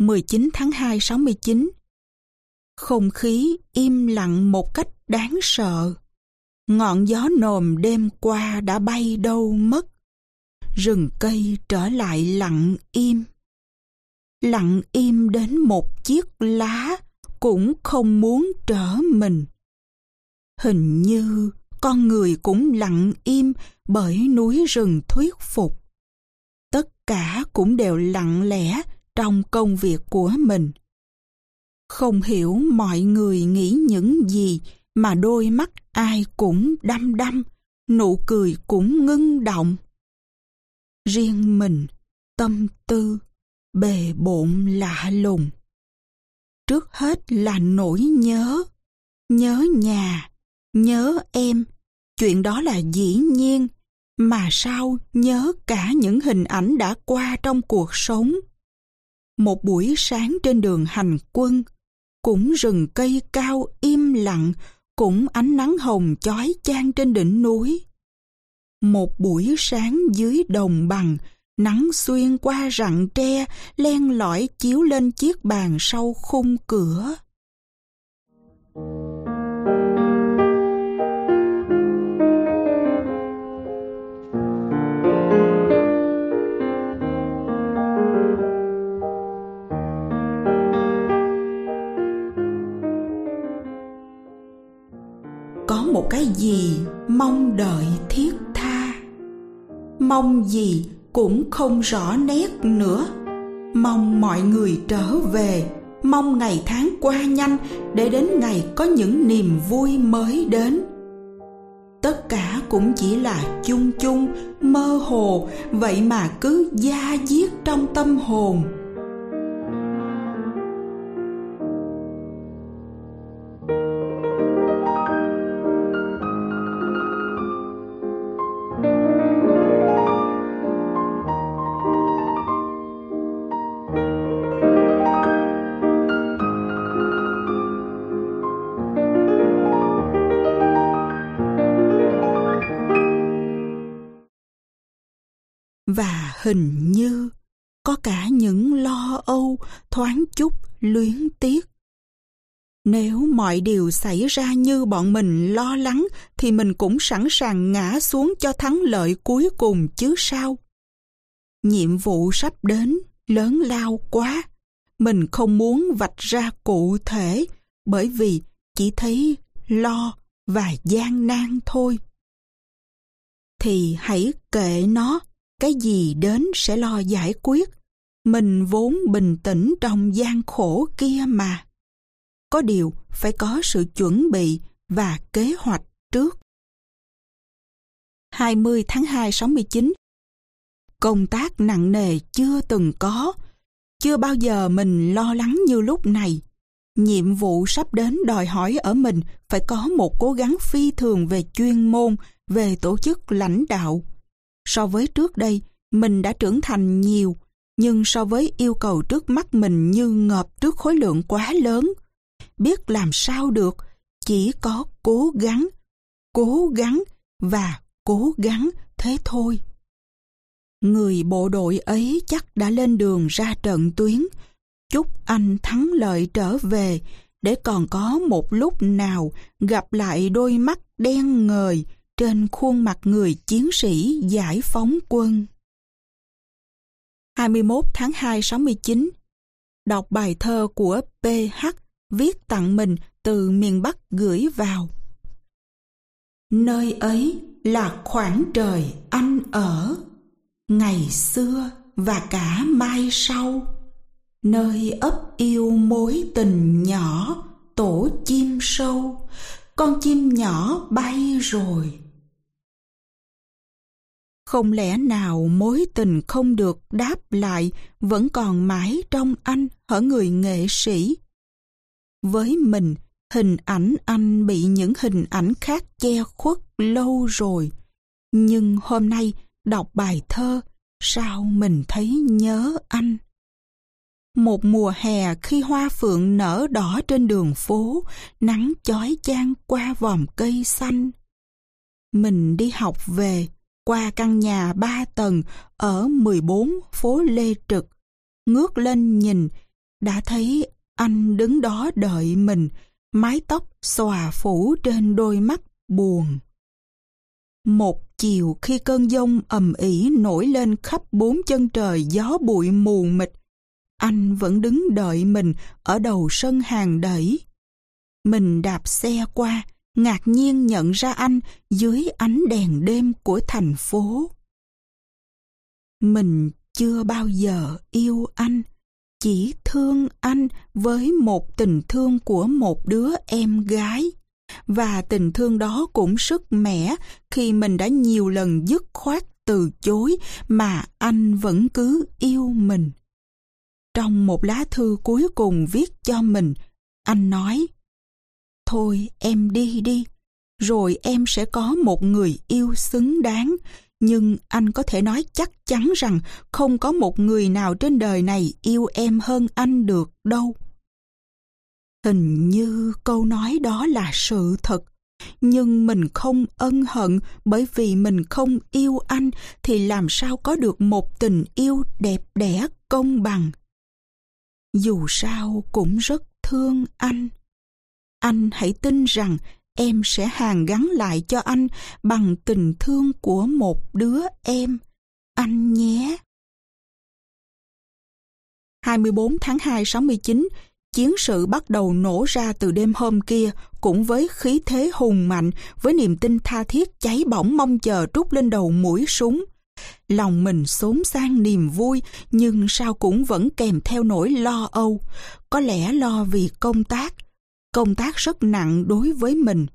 19 tháng 2 69 Không khí im lặng một cách đáng sợ. Ngọn gió nồm đêm qua đã bay đâu mất. Rừng cây trở lại lặng im. Lặng im đến một chiếc lá cũng không muốn trở mình. Hình như con người cũng lặng im bởi núi rừng thuyết phục. Tất cả cũng đều lặng lẽ trong công việc của mình. Không hiểu mọi người nghĩ những gì mà đôi mắt ai cũng đăm đăm, nụ cười cũng ngưng động. Riêng mình, tâm tư, bề bộn lạ lùng. Trước hết là nỗi nhớ, nhớ nhà, nhớ em, chuyện đó là dĩ nhiên, mà sao nhớ cả những hình ảnh đã qua trong cuộc sống. Một buổi sáng trên đường hành quân, cũng rừng cây cao im lặng, cũng ánh nắng hồng chói chang trên đỉnh núi. Một buổi sáng dưới đồng bằng, nắng xuyên qua rặng tre, len lỏi chiếu lên chiếc bàn sau khung cửa. Một cái gì mong đợi thiết tha. Mong gì cũng không rõ nét nữa. Mong mọi người trở về. Mong ngày tháng qua nhanh để đến ngày có những niềm vui mới đến. Tất cả cũng chỉ là chung chung, mơ hồ. Vậy mà cứ da diết trong tâm hồn. Hình như có cả những lo âu, thoáng chút, luyến tiếc. Nếu mọi điều xảy ra như bọn mình lo lắng, thì mình cũng sẵn sàng ngã xuống cho thắng lợi cuối cùng chứ sao. Nhiệm vụ sắp đến, lớn lao quá. Mình không muốn vạch ra cụ thể, bởi vì chỉ thấy lo và gian nan thôi. Thì hãy kệ nó cái gì đến sẽ lo giải quyết. Mình vốn bình tĩnh trong gian khổ kia mà. Có điều phải có sự chuẩn bị và kế hoạch trước. 20 tháng 2 69 Công tác nặng nề chưa từng có, chưa bao giờ mình lo lắng như lúc này. Nhiệm vụ sắp đến đòi hỏi ở mình phải có một cố gắng phi thường về chuyên môn, về tổ chức lãnh đạo, So với trước đây, mình đã trưởng thành nhiều, nhưng so với yêu cầu trước mắt mình như ngợp trước khối lượng quá lớn. Biết làm sao được, chỉ có cố gắng, cố gắng và cố gắng thế thôi. Người bộ đội ấy chắc đã lên đường ra trận tuyến. Chúc anh thắng lợi trở về để còn có một lúc nào gặp lại đôi mắt đen ngời trên khuôn mặt người chiến sĩ giải phóng quân. 21 tháng 2 69 Đọc bài thơ của PH viết tặng mình từ miền Bắc gửi vào. Nơi ấy là khoảng trời anh ở, ngày xưa và cả mai sau. Nơi ấp yêu mối tình nhỏ, tổ chim sâu, con chim nhỏ bay rồi không lẽ nào mối tình không được đáp lại vẫn còn mãi trong anh ở người nghệ sĩ? Với mình, hình ảnh anh bị những hình ảnh khác che khuất lâu rồi. Nhưng hôm nay đọc bài thơ, sao mình thấy nhớ anh? Một mùa hè khi hoa phượng nở đỏ trên đường phố, nắng chói chang qua vòm cây xanh. Mình đi học về, qua căn nhà ba tầng ở 14 phố Lê Trực, ngước lên nhìn, đã thấy anh đứng đó đợi mình, mái tóc xòa phủ trên đôi mắt buồn. Một chiều khi cơn giông ầm ỉ nổi lên khắp bốn chân trời gió bụi mù mịt, anh vẫn đứng đợi mình ở đầu sân hàng đẩy. Mình đạp xe qua, ngạc nhiên nhận ra anh dưới ánh đèn đêm của thành phố. Mình chưa bao giờ yêu anh, chỉ thương anh với một tình thương của một đứa em gái. Và tình thương đó cũng sức mẻ khi mình đã nhiều lần dứt khoát từ chối mà anh vẫn cứ yêu mình. Trong một lá thư cuối cùng viết cho mình, anh nói Thôi em đi đi, rồi em sẽ có một người yêu xứng đáng. Nhưng anh có thể nói chắc chắn rằng không có một người nào trên đời này yêu em hơn anh được đâu. Hình như câu nói đó là sự thật. Nhưng mình không ân hận bởi vì mình không yêu anh thì làm sao có được một tình yêu đẹp đẽ công bằng. Dù sao cũng rất thương anh. Anh hãy tin rằng em sẽ hàn gắn lại cho anh bằng tình thương của một đứa em. Anh nhé. 24 tháng 2 69, chiến sự bắt đầu nổ ra từ đêm hôm kia, cũng với khí thế hùng mạnh, với niềm tin tha thiết cháy bỏng mong chờ trút lên đầu mũi súng. Lòng mình xốn sang niềm vui, nhưng sao cũng vẫn kèm theo nỗi lo âu. Có lẽ lo vì công tác, công tác rất nặng đối với mình.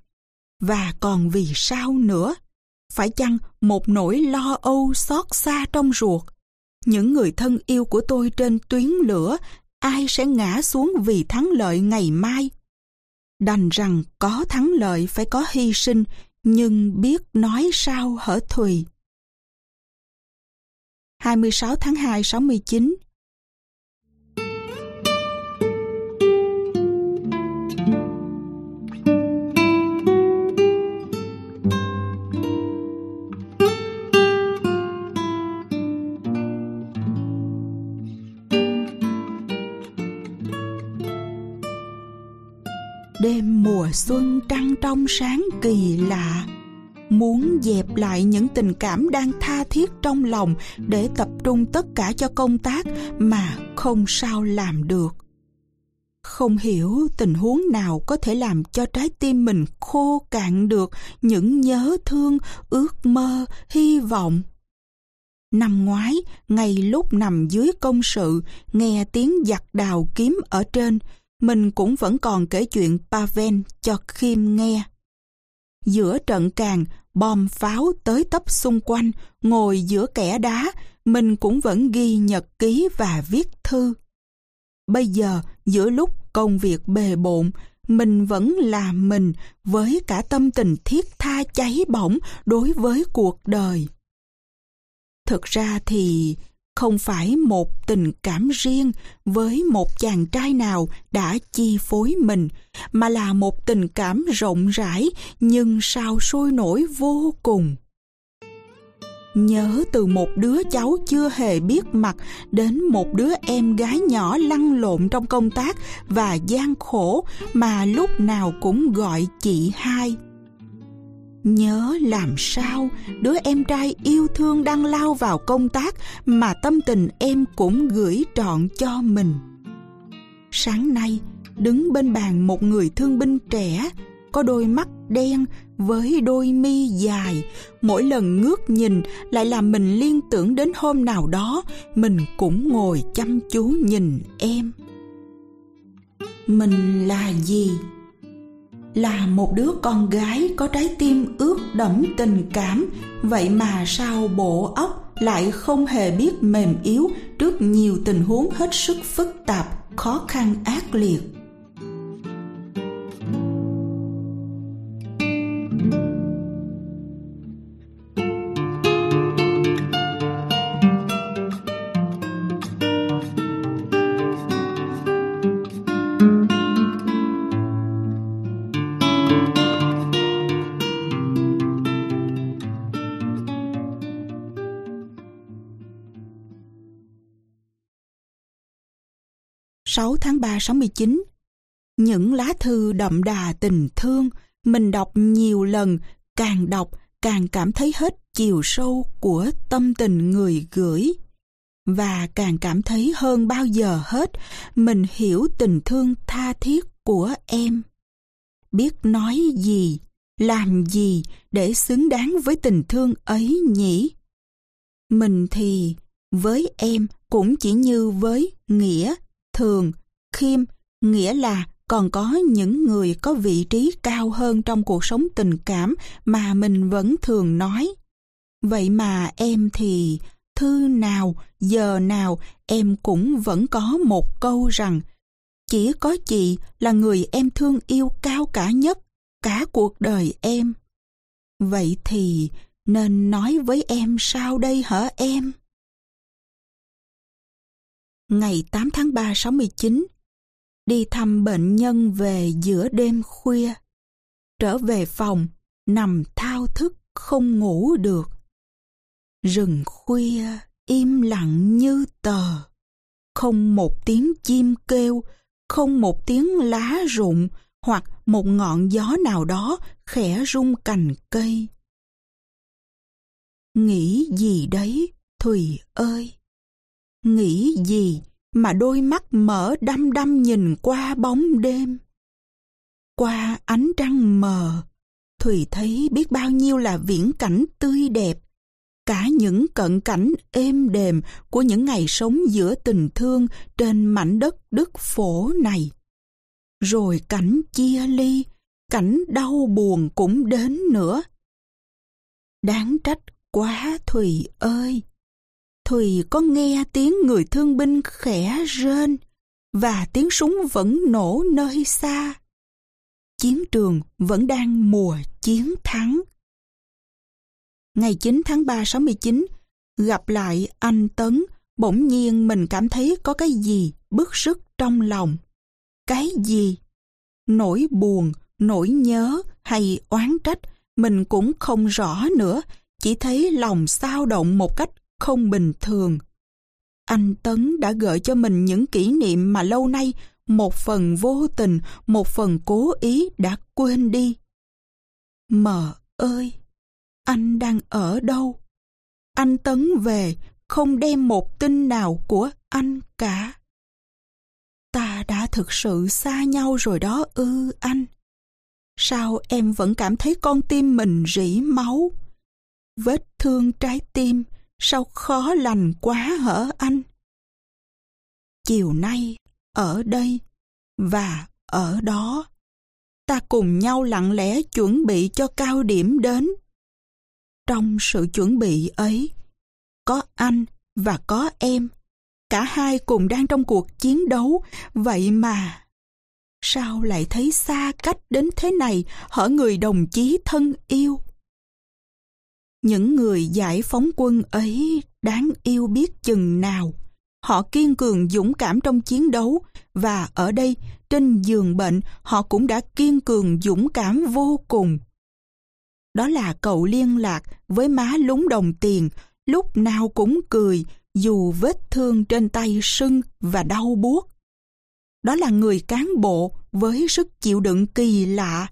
Và còn vì sao nữa? Phải chăng một nỗi lo âu xót xa trong ruột? Những người thân yêu của tôi trên tuyến lửa, ai sẽ ngã xuống vì thắng lợi ngày mai? Đành rằng có thắng lợi phải có hy sinh, nhưng biết nói sao hở Thùy. 26 tháng 2 69 Đêm mùa xuân trăng trong sáng kỳ lạ. Muốn dẹp lại những tình cảm đang tha thiết trong lòng Để tập trung tất cả cho công tác Mà không sao làm được. Không hiểu tình huống nào có thể làm cho trái tim mình khô cạn được Những nhớ thương, ước mơ, hy vọng. Năm ngoái, ngay lúc nằm dưới công sự, nghe tiếng giặt đào kiếm ở trên, mình cũng vẫn còn kể chuyện Pavel cho Kim nghe. Giữa trận càng, bom pháo tới tấp xung quanh, ngồi giữa kẻ đá, mình cũng vẫn ghi nhật ký và viết thư. Bây giờ, giữa lúc công việc bề bộn, mình vẫn là mình với cả tâm tình thiết tha cháy bỏng đối với cuộc đời. Thực ra thì không phải một tình cảm riêng với một chàng trai nào đã chi phối mình, mà là một tình cảm rộng rãi nhưng sao sôi nổi vô cùng. Nhớ từ một đứa cháu chưa hề biết mặt đến một đứa em gái nhỏ lăn lộn trong công tác và gian khổ mà lúc nào cũng gọi chị hai. Nhớ làm sao đứa em trai yêu thương đang lao vào công tác mà tâm tình em cũng gửi trọn cho mình. Sáng nay, đứng bên bàn một người thương binh trẻ, có đôi mắt đen với đôi mi dài, mỗi lần ngước nhìn lại làm mình liên tưởng đến hôm nào đó mình cũng ngồi chăm chú nhìn em. Mình là gì? Là một đứa con gái có trái tim ướt đẫm tình cảm. Vậy mà sao bộ óc lại không hề biết mềm yếu trước nhiều tình huống hết sức phức tạp, khó khăn, ác liệt? 6 tháng 3 69 Những lá thư đậm đà tình thương mình đọc nhiều lần, càng đọc càng cảm thấy hết chiều sâu của tâm tình người gửi. Và càng cảm thấy hơn bao giờ hết mình hiểu tình thương tha thiết của em. Biết nói gì làm gì để xứng đáng với tình thương ấy nhỉ? Mình thì với em cũng chỉ như với nghĩa thường khiêm nghĩa là còn có những người có vị trí cao hơn trong cuộc sống tình cảm mà mình vẫn thường nói. Vậy mà em thì thư nào, giờ nào, em cũng vẫn có một câu rằng, chỉ có chị là người em thương yêu cao cả nhất, cả cuộc đời em. Vậy thì nên nói với em sao đây hả em? Ngày 8 tháng 3 69 đi thăm bệnh nhân về giữa đêm khuya. Trở về phòng, nằm thao thức không ngủ được. Rừng khuya im lặng như tờ. Không một tiếng chim kêu, không một tiếng lá rụng hoặc một ngọn gió nào đó khẽ rung cành cây. Nghĩ gì đấy, thùy ơi? Nghĩ gì mà đôi mắt mở đăm đăm nhìn qua bóng đêm qua ánh trăng mờ thùy thấy biết bao nhiêu là viễn cảnh tươi đẹp cả những cận cảnh êm đềm của những ngày sống giữa tình thương trên mảnh đất đức phổ này. Rồi cảnh chia ly, cảnh đau buồn cũng đến nữa. Đáng trách quá Thùy ơi! Thùy có nghe tiếng người thương binh khẽ rên và tiếng súng vẫn nổ nơi xa. Chiến trường vẫn đang mùa chiến thắng ngày 9 tháng 3 69, gặp lại anh Tấn, bỗng nhiên mình cảm thấy có cái gì bức rứt trong lòng. Cái gì? Nỗi buồn, nỗi nhớ hay oán trách mình cũng không rõ nữa, chỉ thấy lòng sao động một cách không bình thường. Anh Tấn đã gợi cho mình những kỷ niệm mà lâu nay một phần vô tình, một phần cố ý đã quên đi. Mờ ơi! anh đang ở đâu? Anh Tấn về, không đem một tin nào của anh cả. Ta đã thực sự xa nhau rồi đó ư anh. Sao em vẫn cảm thấy con tim mình rỉ máu? Vết thương trái tim, sao khó lành quá hở anh? Chiều nay, ở đây, và ở đó, ta cùng nhau lặng lẽ chuẩn bị cho cao điểm đến trong sự chuẩn bị ấy, có anh và có em. Cả hai cùng đang trong cuộc chiến đấu, vậy mà... Sao lại thấy xa cách đến thế này hở người đồng chí thân yêu? Những người giải phóng quân ấy đáng yêu biết chừng nào. Họ kiên cường dũng cảm trong chiến đấu và ở đây trên giường bệnh họ cũng đã kiên cường dũng cảm vô cùng. Đó là cậu liên lạc với má lúng đồng tiền, lúc nào cũng cười, dù vết thương trên tay sưng và đau buốt. Đó là người cán bộ với sức chịu đựng kỳ lạ.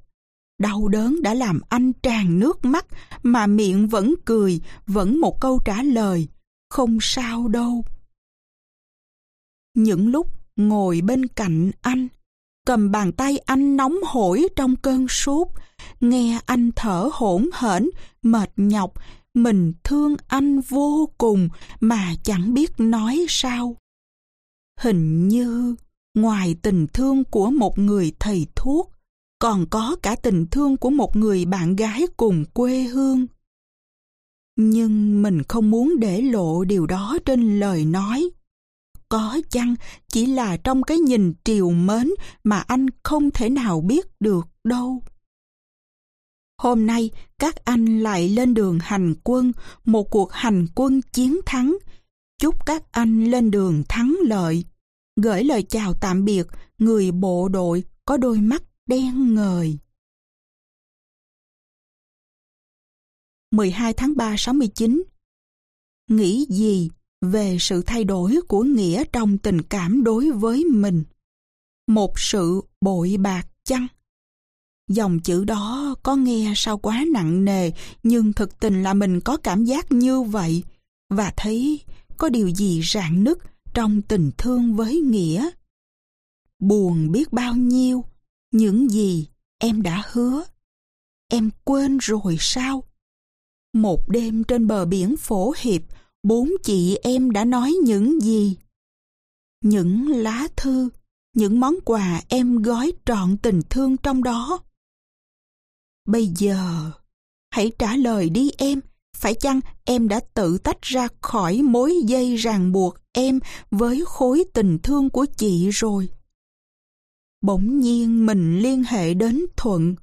Đau đớn đã làm anh tràn nước mắt mà miệng vẫn cười, vẫn một câu trả lời, không sao đâu. Những lúc ngồi bên cạnh anh, cầm bàn tay anh nóng hổi trong cơn sốt, nghe anh thở hổn hển, mệt nhọc, mình thương anh vô cùng mà chẳng biết nói sao. Hình như ngoài tình thương của một người thầy thuốc, còn có cả tình thương của một người bạn gái cùng quê hương. Nhưng mình không muốn để lộ điều đó trên lời nói. Có chăng chỉ là trong cái nhìn triều mến mà anh không thể nào biết được đâu. Hôm nay, các anh lại lên đường hành quân, một cuộc hành quân chiến thắng. Chúc các anh lên đường thắng lợi. Gửi lời chào tạm biệt, người bộ đội có đôi mắt đen ngời. 12 tháng 3 69 Nghĩ gì về sự thay đổi của nghĩa trong tình cảm đối với mình. Một sự bội bạc chăng? Dòng chữ đó có nghe sao quá nặng nề, nhưng thực tình là mình có cảm giác như vậy, và thấy có điều gì rạn nứt trong tình thương với Nghĩa. Buồn biết bao nhiêu, những gì em đã hứa. Em quên rồi sao? Một đêm trên bờ biển phổ hiệp, bốn chị em đã nói những gì? Những lá thư, những món quà em gói trọn tình thương trong đó. Bây giờ, hãy trả lời đi em, phải chăng em đã tự tách ra khỏi mối dây ràng buộc em với khối tình thương của chị rồi? Bỗng nhiên mình liên hệ đến Thuận.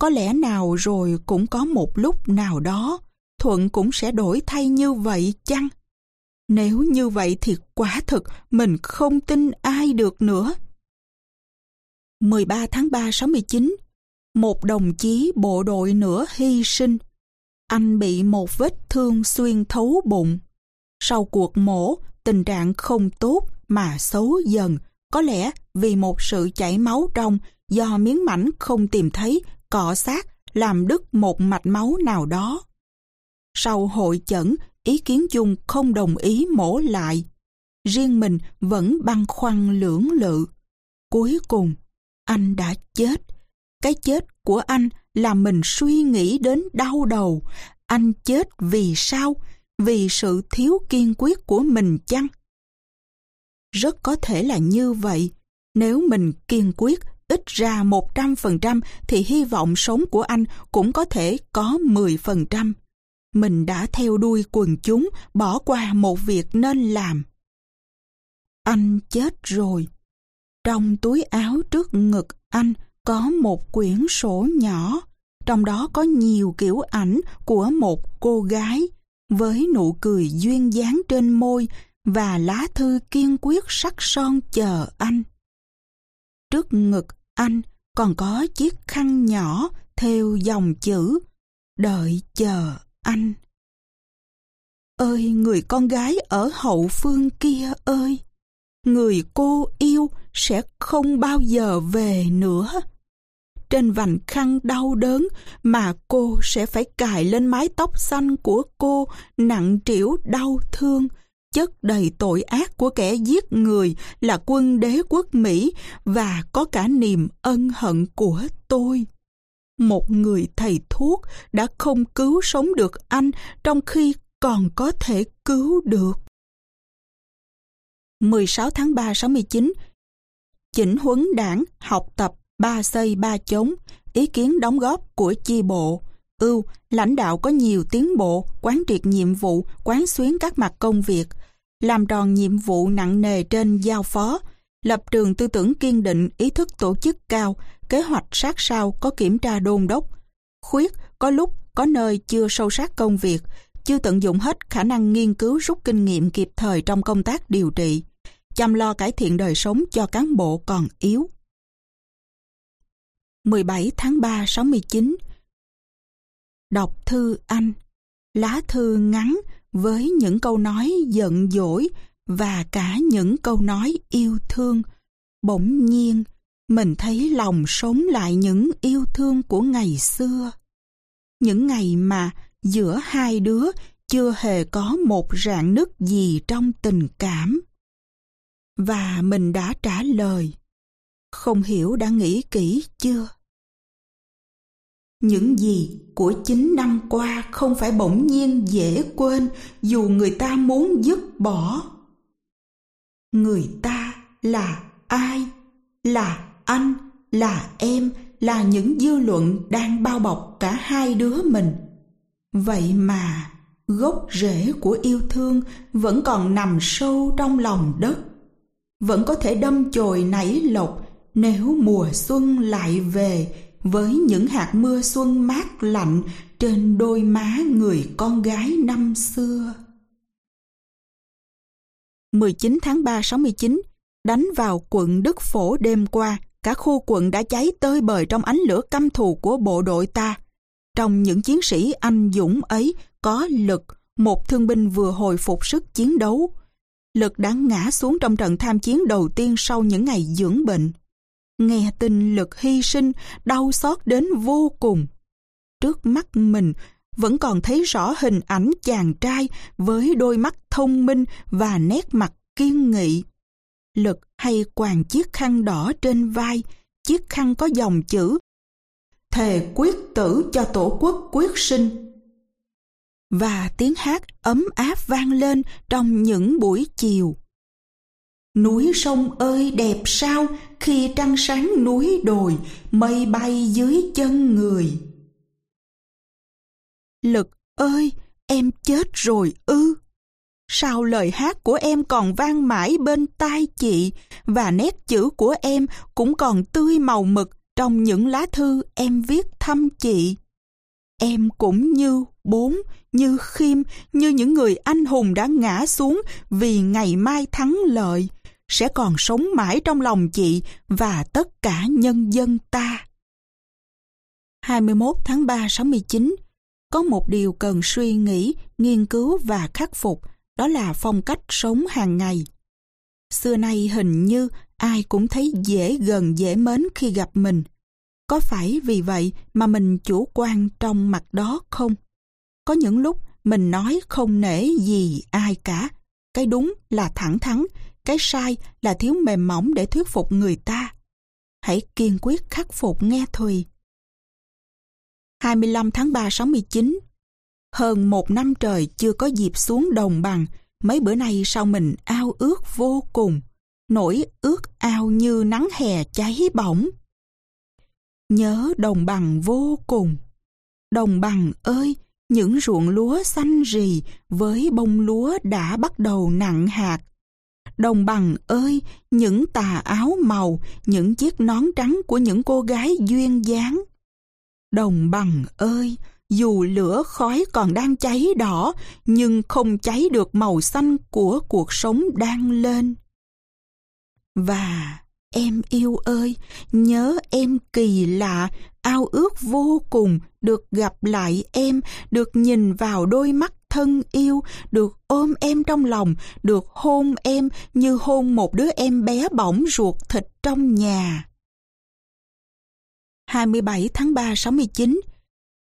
Có lẽ nào rồi cũng có một lúc nào đó Thuận cũng sẽ đổi thay như vậy chăng? Nếu như vậy thì quả thực mình không tin ai được nữa. 13 tháng 3 69 Một đồng chí bộ đội nữa hy sinh. Anh bị một vết thương xuyên thấu bụng. Sau cuộc mổ, tình trạng không tốt mà xấu dần. Có lẽ vì một sự chảy máu trong do miếng mảnh không tìm thấy cọ sát làm đứt một mạch máu nào đó. Sau hội chẩn, ý kiến chung không đồng ý mổ lại. Riêng mình vẫn băn khoăn lưỡng lự. Cuối cùng, anh đã chết. Cái chết của anh làm mình suy nghĩ đến đau đầu. Anh chết vì sao? Vì sự thiếu kiên quyết của mình chăng? Rất có thể là như vậy. Nếu mình kiên quyết ít ra 100% thì hy vọng sống của anh cũng có thể có 10% mình đã theo đuôi quần chúng bỏ qua một việc nên làm. Anh chết rồi. Trong túi áo trước ngực anh có một quyển sổ nhỏ, trong đó có nhiều kiểu ảnh của một cô gái với nụ cười duyên dáng trên môi và lá thư kiên quyết sắc son chờ anh. Trước ngực anh còn có chiếc khăn nhỏ theo dòng chữ đợi chờ anh. Ơi người con gái ở hậu phương kia ơi, người cô yêu sẽ không bao giờ về nữa. Trên vành khăn đau đớn mà cô sẽ phải cài lên mái tóc xanh của cô nặng trĩu đau thương, chất đầy tội ác của kẻ giết người là quân đế quốc Mỹ và có cả niềm ân hận của tôi một người thầy thuốc đã không cứu sống được anh trong khi còn có thể cứu được. 16 tháng 3 69 Chỉnh huấn đảng, học tập, ba xây ba chống, ý kiến đóng góp của chi bộ. Ưu, lãnh đạo có nhiều tiến bộ, quán triệt nhiệm vụ, quán xuyến các mặt công việc, làm tròn nhiệm vụ nặng nề trên giao phó, lập trường tư tưởng kiên định, ý thức tổ chức cao, kế hoạch sát sao có kiểm tra đôn đốc. Khuyết có lúc có nơi chưa sâu sát công việc, chưa tận dụng hết khả năng nghiên cứu rút kinh nghiệm kịp thời trong công tác điều trị, chăm lo cải thiện đời sống cho cán bộ còn yếu. 17 tháng 3 69 Đọc thư anh Lá thư ngắn với những câu nói giận dỗi và cả những câu nói yêu thương. Bỗng nhiên, mình thấy lòng sống lại những yêu thương của ngày xưa. Những ngày mà giữa hai đứa chưa hề có một rạn nứt gì trong tình cảm. Và mình đã trả lời. Không hiểu đã nghĩ kỹ chưa? Những gì của chín năm qua không phải bỗng nhiên dễ quên dù người ta muốn dứt bỏ. Người ta là ai? Là anh, là em, là những dư luận đang bao bọc cả hai đứa mình. Vậy mà gốc rễ của yêu thương vẫn còn nằm sâu trong lòng đất. Vẫn có thể đâm chồi nảy lộc nếu mùa xuân lại về với những hạt mưa xuân mát lạnh trên đôi má người con gái năm xưa. 19 tháng 3 69 đánh vào quận Đức Phổ đêm qua, cả khu quận đã cháy tơi bời trong ánh lửa căm thù của bộ đội ta. Trong những chiến sĩ anh dũng ấy có lực, một thương binh vừa hồi phục sức chiến đấu. Lực đã ngã xuống trong trận tham chiến đầu tiên sau những ngày dưỡng bệnh. Nghe tin Lực hy sinh, đau xót đến vô cùng. Trước mắt mình vẫn còn thấy rõ hình ảnh chàng trai với đôi mắt thông minh và nét mặt kiên nghị. Lực hay quàng chiếc khăn đỏ trên vai, chiếc khăn có dòng chữ Thề quyết tử cho tổ quốc quyết sinh. Và tiếng hát ấm áp vang lên trong những buổi chiều. Núi sông ơi đẹp sao khi trăng sáng núi đồi, mây bay dưới chân người. Lực ơi, em chết rồi ư. Sao lời hát của em còn vang mãi bên tai chị và nét chữ của em cũng còn tươi màu mực trong những lá thư em viết thăm chị. Em cũng như bốn, như khiêm, như những người anh hùng đã ngã xuống vì ngày mai thắng lợi, sẽ còn sống mãi trong lòng chị và tất cả nhân dân ta. 21 tháng 3 69 Có một điều cần suy nghĩ, nghiên cứu và khắc phục, đó là phong cách sống hàng ngày. Xưa nay hình như ai cũng thấy dễ gần dễ mến khi gặp mình. Có phải vì vậy mà mình chủ quan trong mặt đó không? Có những lúc mình nói không nể gì ai cả. Cái đúng là thẳng thắn, cái sai là thiếu mềm mỏng để thuyết phục người ta. Hãy kiên quyết khắc phục nghe Thùy. 25 tháng 3 69 Hơn một năm trời chưa có dịp xuống đồng bằng, mấy bữa nay sao mình ao ước vô cùng, nổi ước ao như nắng hè cháy bỏng. Nhớ đồng bằng vô cùng. Đồng bằng ơi, những ruộng lúa xanh rì với bông lúa đã bắt đầu nặng hạt. Đồng bằng ơi, những tà áo màu, những chiếc nón trắng của những cô gái duyên dáng. Đồng bằng ơi, dù lửa khói còn đang cháy đỏ, nhưng không cháy được màu xanh của cuộc sống đang lên. Và em yêu ơi, nhớ em kỳ lạ, ao ước vô cùng được gặp lại em, được nhìn vào đôi mắt thân yêu, được ôm em trong lòng, được hôn em như hôn một đứa em bé bỏng ruột thịt trong nhà. 27 tháng 3 69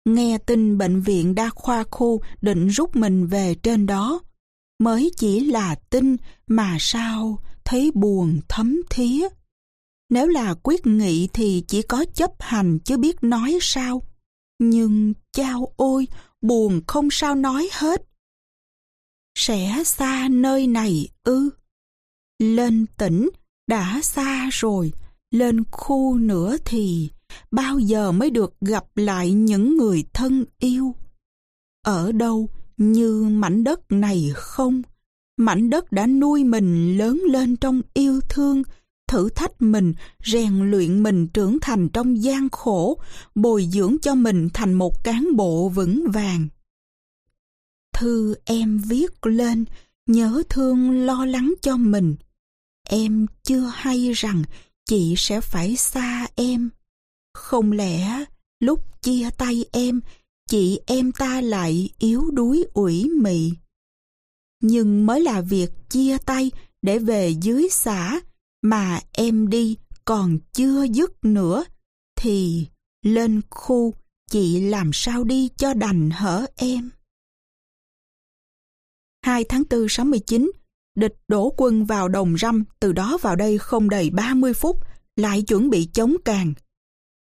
Nghe tin bệnh viện đa khoa khu định rút mình về trên đó. Mới chỉ là tin mà sao thấy buồn thấm thía. Nếu là quyết nghị thì chỉ có chấp hành chứ biết nói sao. Nhưng chao ôi, buồn không sao nói hết. Sẽ xa nơi này ư. Lên tỉnh, đã xa rồi, lên khu nữa thì bao giờ mới được gặp lại những người thân yêu? Ở đâu như mảnh đất này không? Mảnh đất đã nuôi mình lớn lên trong yêu thương, thử thách mình, rèn luyện mình trưởng thành trong gian khổ, bồi dưỡng cho mình thành một cán bộ vững vàng. Thư em viết lên, nhớ thương lo lắng cho mình. Em chưa hay rằng chị sẽ phải xa em. Không lẽ lúc chia tay em, chị em ta lại yếu đuối ủy mị. Nhưng mới là việc chia tay để về dưới xã mà em đi còn chưa dứt nữa, thì lên khu chị làm sao đi cho đành hở em. 2 tháng 4 69, địch đổ quân vào đồng răm, từ đó vào đây không đầy 30 phút, lại chuẩn bị chống càng.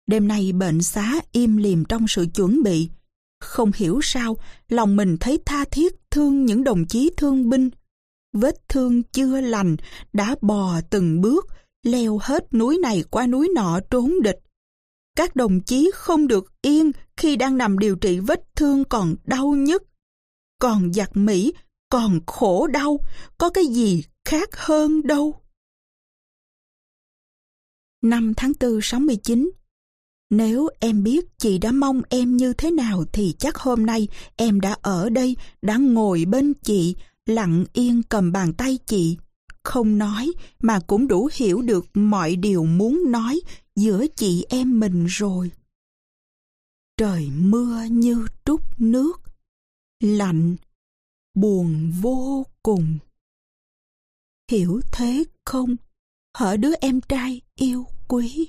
Đêm nay bệnh xá im lìm trong sự chuẩn bị. Không hiểu sao, lòng mình thấy tha thiết thương những đồng chí thương binh. Vết thương chưa lành, đã bò từng bước, leo hết núi này qua núi nọ trốn địch. Các đồng chí không được yên khi đang nằm điều trị vết thương còn đau nhất. Còn giặc Mỹ, còn khổ đau, có cái gì khác hơn đâu. Năm tháng 4 69 Nếu em biết chị đã mong em như thế nào thì chắc hôm nay em đã ở đây, đã ngồi bên chị, lặng yên cầm bàn tay chị. Không nói mà cũng đủ hiểu được mọi điều muốn nói giữa chị em mình rồi. Trời mưa như trút nước, lạnh buồn vô cùng. Hiểu thế không, hở đứa em trai yêu quý.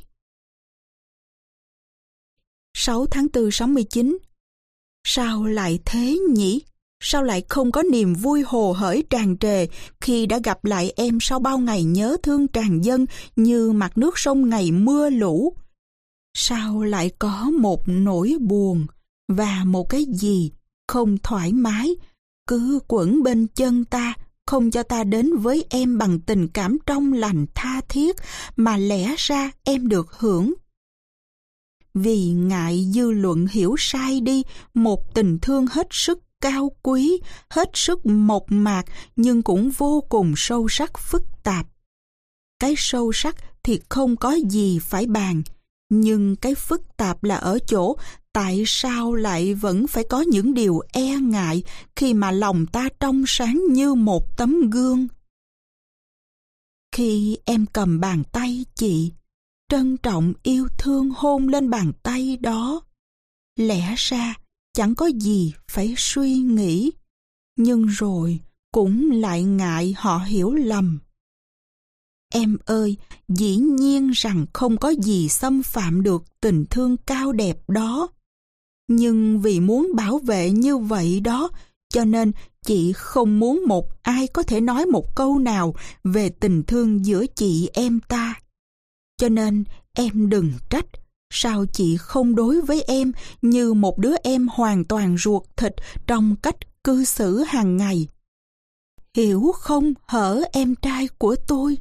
6 tháng 4 69 Sao lại thế nhỉ? Sao lại không có niềm vui hồ hởi tràn trề khi đã gặp lại em sau bao ngày nhớ thương tràn dân như mặt nước sông ngày mưa lũ? Sao lại có một nỗi buồn và một cái gì không thoải mái cứ quẩn bên chân ta, không cho ta đến với em bằng tình cảm trong lành tha thiết mà lẽ ra em được hưởng vì ngại dư luận hiểu sai đi, một tình thương hết sức cao quý, hết sức mộc mạc nhưng cũng vô cùng sâu sắc phức tạp. Cái sâu sắc thì không có gì phải bàn, nhưng cái phức tạp là ở chỗ tại sao lại vẫn phải có những điều e ngại khi mà lòng ta trong sáng như một tấm gương. Khi em cầm bàn tay chị, trân trọng yêu thương hôn lên bàn tay đó, lẽ ra chẳng có gì phải suy nghĩ, nhưng rồi cũng lại ngại họ hiểu lầm. Em ơi, dĩ nhiên rằng không có gì xâm phạm được tình thương cao đẹp đó. Nhưng vì muốn bảo vệ như vậy đó, cho nên chị không muốn một ai có thể nói một câu nào về tình thương giữa chị em ta. Cho nên em đừng trách, sao chị không đối với em như một đứa em hoàn toàn ruột thịt trong cách cư xử hàng ngày. Hiểu không hở em trai của tôi?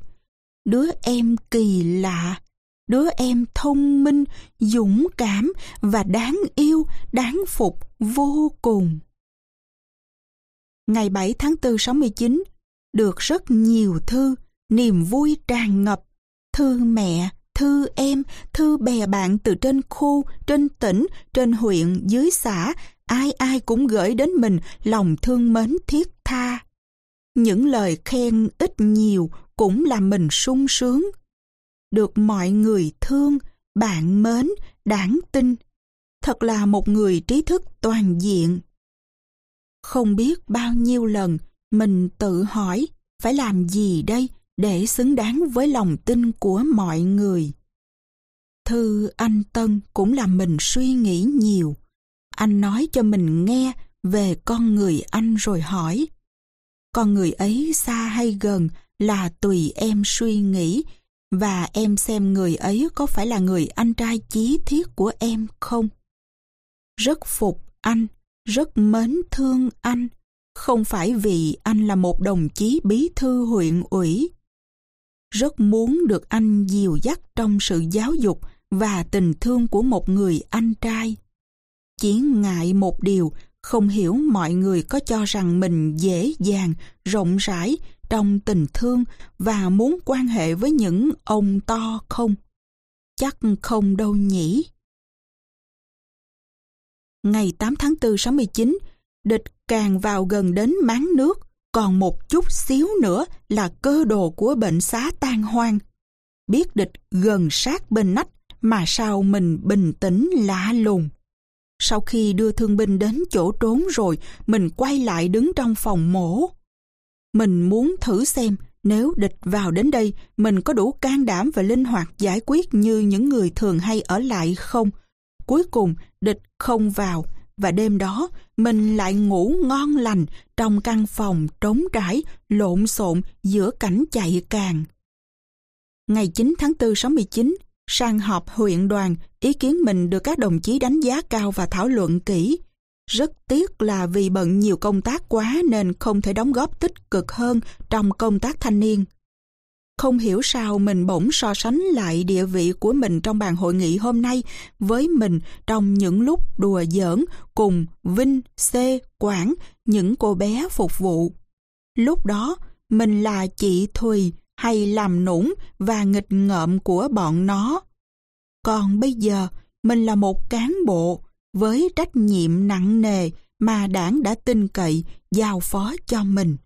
Đứa em kỳ lạ, đứa em thông minh, dũng cảm và đáng yêu, đáng phục vô cùng. Ngày 7 tháng 4 69, được rất nhiều thư, niềm vui tràn ngập. Thư mẹ, thư em, thư bè bạn từ trên khu, trên tỉnh, trên huyện, dưới xã, ai ai cũng gửi đến mình lòng thương mến thiết tha. Những lời khen ít nhiều cũng làm mình sung sướng. Được mọi người thương, bạn mến, đáng tin. Thật là một người trí thức toàn diện. Không biết bao nhiêu lần mình tự hỏi phải làm gì đây để xứng đáng với lòng tin của mọi người. Thư anh Tân cũng làm mình suy nghĩ nhiều. Anh nói cho mình nghe về con người anh rồi hỏi. Con người ấy xa hay gần là tùy em suy nghĩ và em xem người ấy có phải là người anh trai chí thiết của em không. Rất phục anh, rất mến thương anh, không phải vì anh là một đồng chí bí thư huyện ủy. Rất muốn được anh dìu dắt trong sự giáo dục và tình thương của một người anh trai. Chỉ ngại một điều, không hiểu mọi người có cho rằng mình dễ dàng, rộng rãi trong tình thương và muốn quan hệ với những ông to không? Chắc không đâu nhỉ. Ngày 8 tháng 4 69, địch càng vào gần đến máng nước, còn một chút xíu nữa là cơ đồ của bệnh xá tan hoang. Biết địch gần sát bên nách mà sao mình bình tĩnh lạ lùng. Sau khi đưa thương binh đến chỗ trốn rồi, mình quay lại đứng trong phòng mổ. Mình muốn thử xem nếu địch vào đến đây, mình có đủ can đảm và linh hoạt giải quyết như những người thường hay ở lại không? Cuối cùng, địch không vào, và đêm đó mình lại ngủ ngon lành trong căn phòng trống trải, lộn xộn giữa cảnh chạy càng. Ngày 9 tháng 4 69, sang họp huyện đoàn, ý kiến mình được các đồng chí đánh giá cao và thảo luận kỹ. Rất tiếc là vì bận nhiều công tác quá nên không thể đóng góp tích cực hơn trong công tác thanh niên. Không hiểu sao mình bỗng so sánh lại địa vị của mình trong bàn hội nghị hôm nay với mình trong những lúc đùa giỡn cùng Vinh, C, Quảng, những cô bé phục vụ. Lúc đó, mình là chị Thùy hay làm nũng và nghịch ngợm của bọn nó. Còn bây giờ, mình là một cán bộ với trách nhiệm nặng nề mà đảng đã tin cậy giao phó cho mình.